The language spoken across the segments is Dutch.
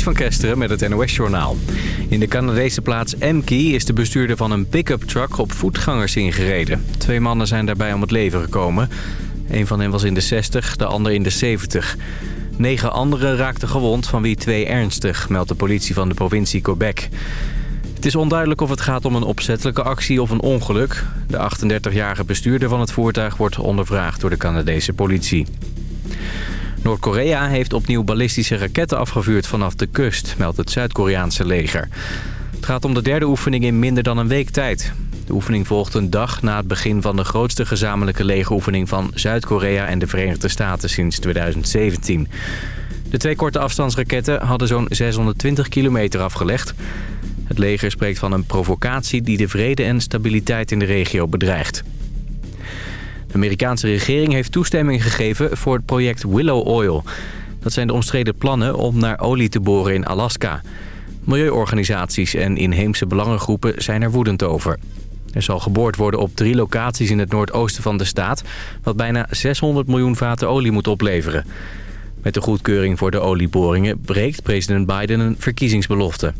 Van Kesteren met het NOS-journaal. In de Canadese plaats Emkey is de bestuurder van een pick-up truck op voetgangers ingereden. Twee mannen zijn daarbij om het leven gekomen. Een van hen was in de 60, de ander in de 70. Negen anderen raakten gewond, van wie twee ernstig, meldt de politie van de provincie Quebec. Het is onduidelijk of het gaat om een opzettelijke actie of een ongeluk. De 38-jarige bestuurder van het voertuig wordt ondervraagd door de Canadese politie. Noord-Korea heeft opnieuw ballistische raketten afgevuurd vanaf de kust, meldt het Zuid-Koreaanse leger. Het gaat om de derde oefening in minder dan een week tijd. De oefening volgt een dag na het begin van de grootste gezamenlijke legeroefening van Zuid-Korea en de Verenigde Staten sinds 2017. De twee korte afstandsraketten hadden zo'n 620 kilometer afgelegd. Het leger spreekt van een provocatie die de vrede en stabiliteit in de regio bedreigt. De Amerikaanse regering heeft toestemming gegeven voor het project Willow Oil. Dat zijn de omstreden plannen om naar olie te boren in Alaska. Milieuorganisaties en inheemse belangengroepen zijn er woedend over. Er zal geboord worden op drie locaties in het noordoosten van de staat... wat bijna 600 miljoen vaten olie moet opleveren. Met de goedkeuring voor de olieboringen breekt president Biden een verkiezingsbelofte.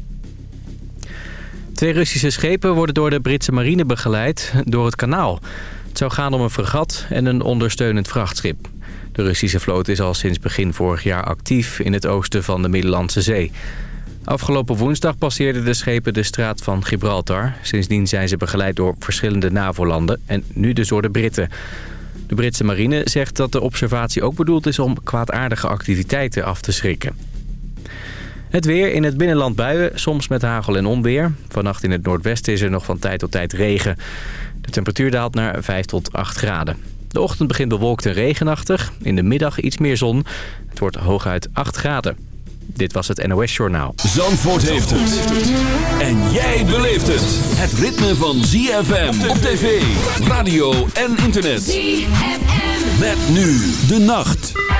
Twee Russische schepen worden door de Britse marine begeleid door het kanaal. Het zou gaan om een fregat en een ondersteunend vrachtschip. De Russische vloot is al sinds begin vorig jaar actief in het oosten van de Middellandse Zee. Afgelopen woensdag passeerden de schepen de straat van Gibraltar. Sindsdien zijn ze begeleid door verschillende NAVO-landen en nu dus door de Britten. De Britse marine zegt dat de observatie ook bedoeld is om kwaadaardige activiteiten af te schrikken. Het weer in het binnenland buien, soms met hagel en onweer. Vannacht in het noordwesten is er nog van tijd tot tijd regen. De temperatuur daalt naar 5 tot 8 graden. De ochtend begint bewolkt en regenachtig. In de middag iets meer zon. Het wordt hooguit 8 graden. Dit was het NOS Journaal. Zandvoort heeft het. En jij beleeft het. Het ritme van ZFM op tv, radio en internet. ZFM. Met nu de nacht.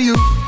You.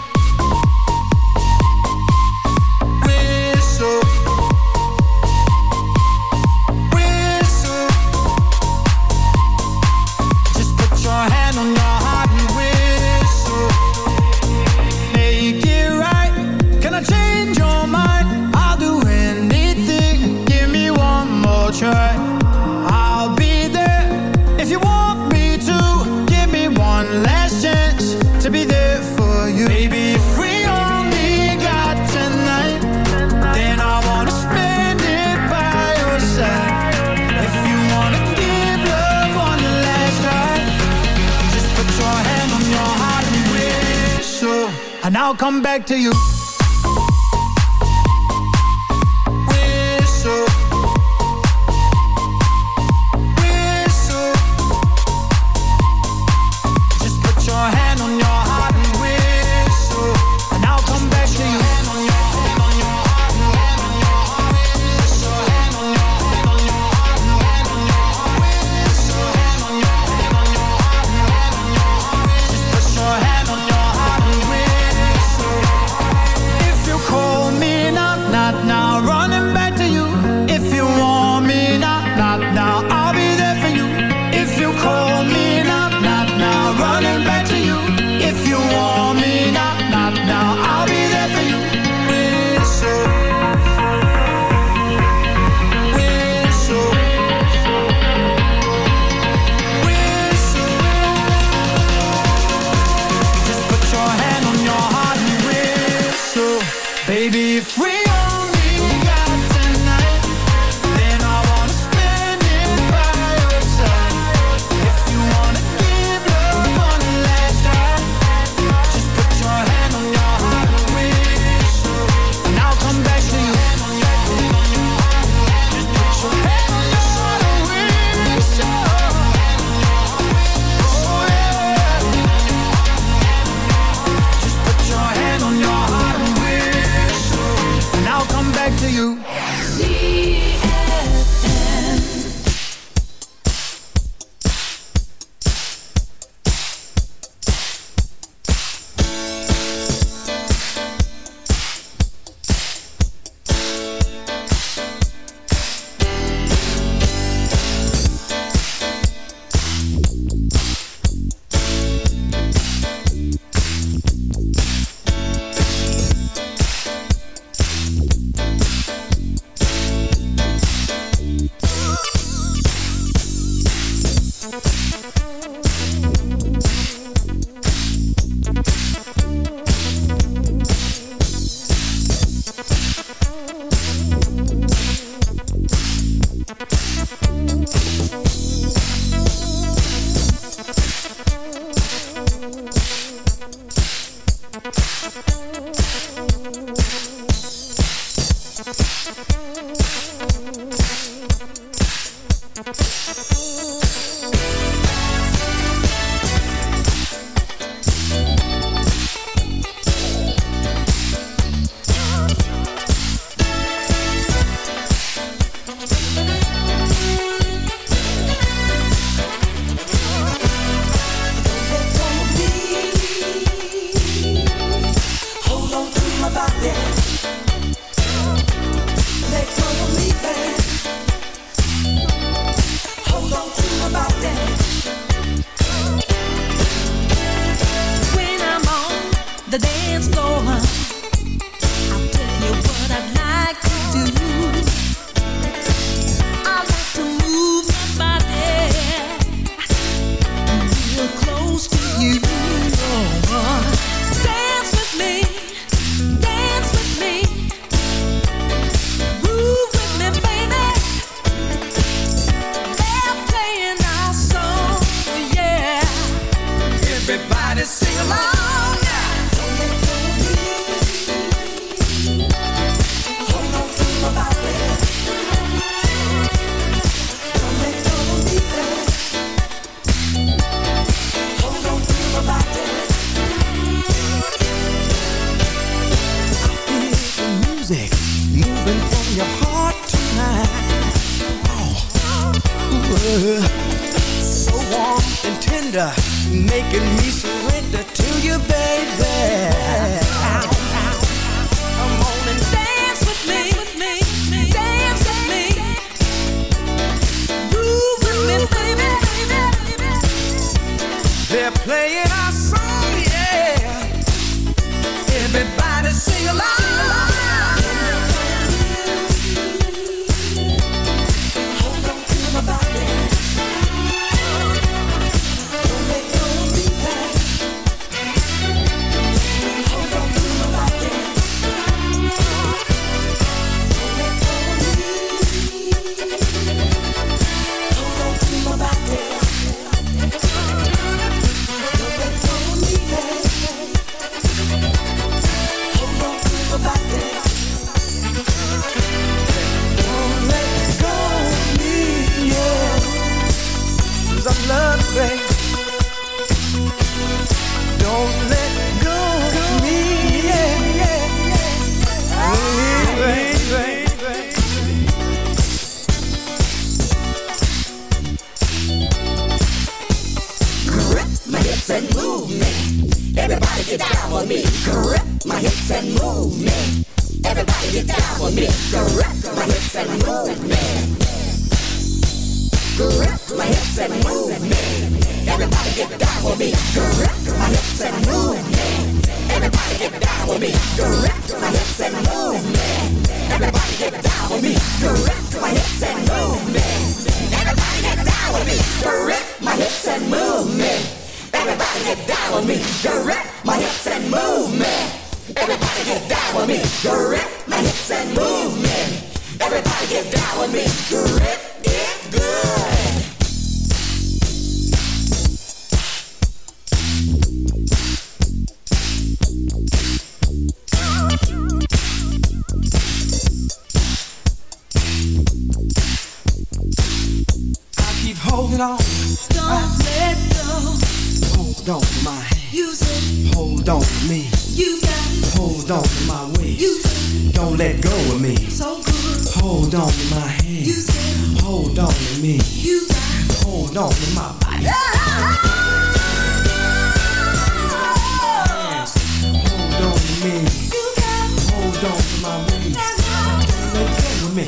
me.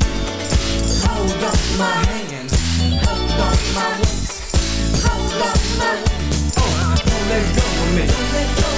Hold on my hand, hold on my waist, hold on my waist. Don't let go of me.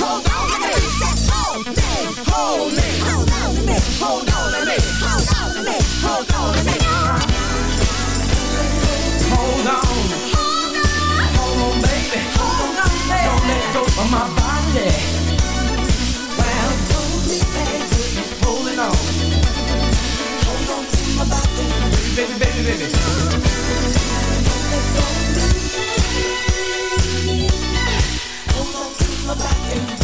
Hold on to me. Hold on, hold me. Hold on to me. Hold on to me. Hold on to me. Hold on to me. Hold on. Hold on. Hold on, baby. Don't let go of my body. Well, hold me, baby. Holding on. Hold on to my body. Baby, baby, baby. back and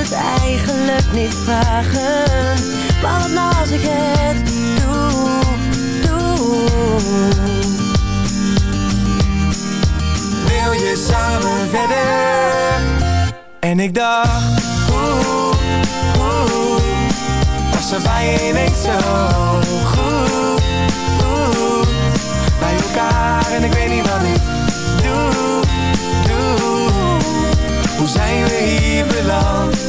het eigenlijk niet vragen. Maar wat nou als ik het doe, doe. Wil je samen verder? En ik dacht, oeh, oeh Was er bij ineens zo goed, oeh Bij elkaar en ik weet niet wat ik zijn we hier beland?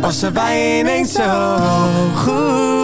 Was er bij ineens zo goed,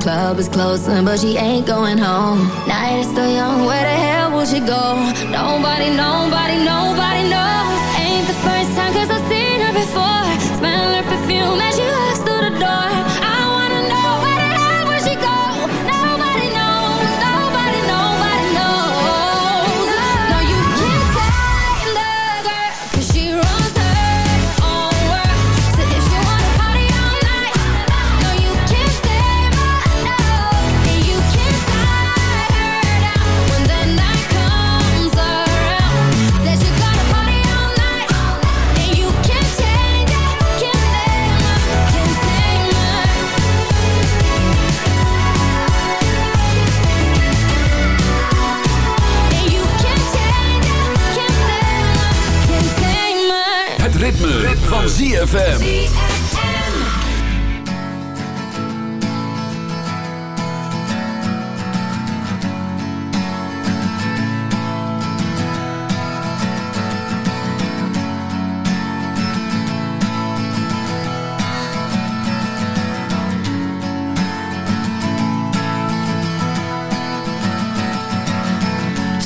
Club is closing, but she ain't going home. Night is still young, where the hell will she go? Nobody, nobody, nobody knows. van ZFM.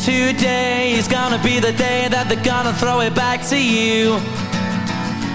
Today is gonna be the day that they're gonna throw it back to you.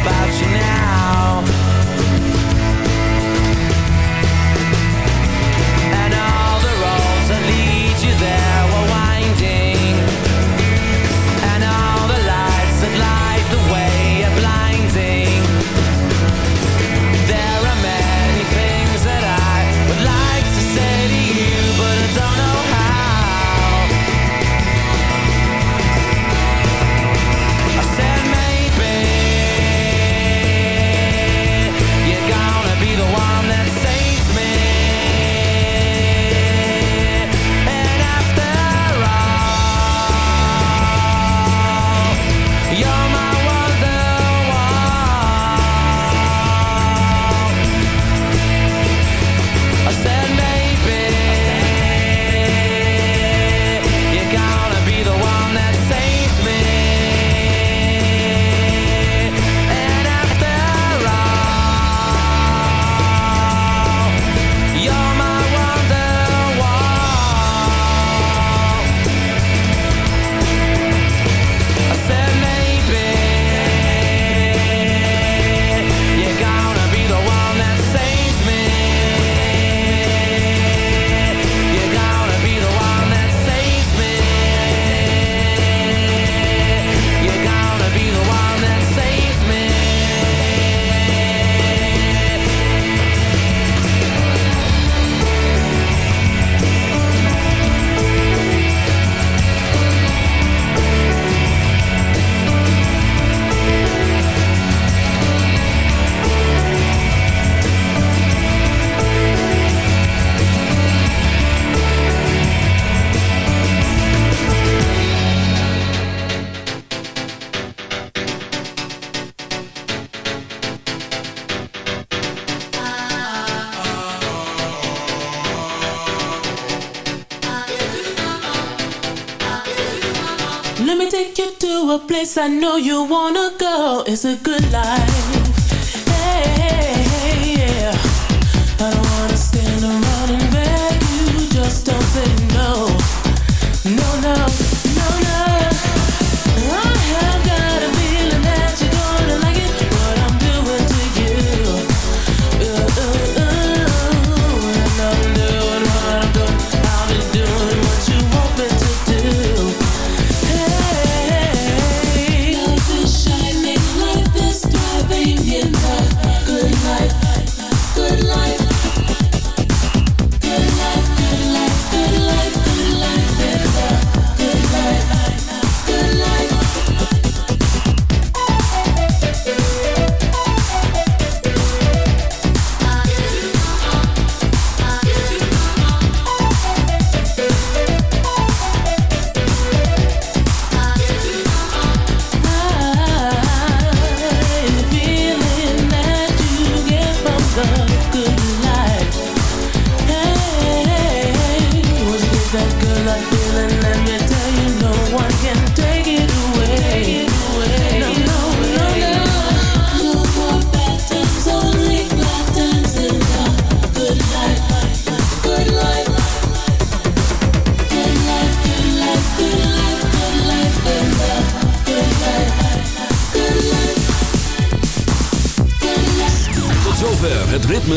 about you now. Let me take you to a place I know you wanna go. It's a good life. Hey, hey, yeah. I don't wanna stand around and beg you. Just don't say no. No, no.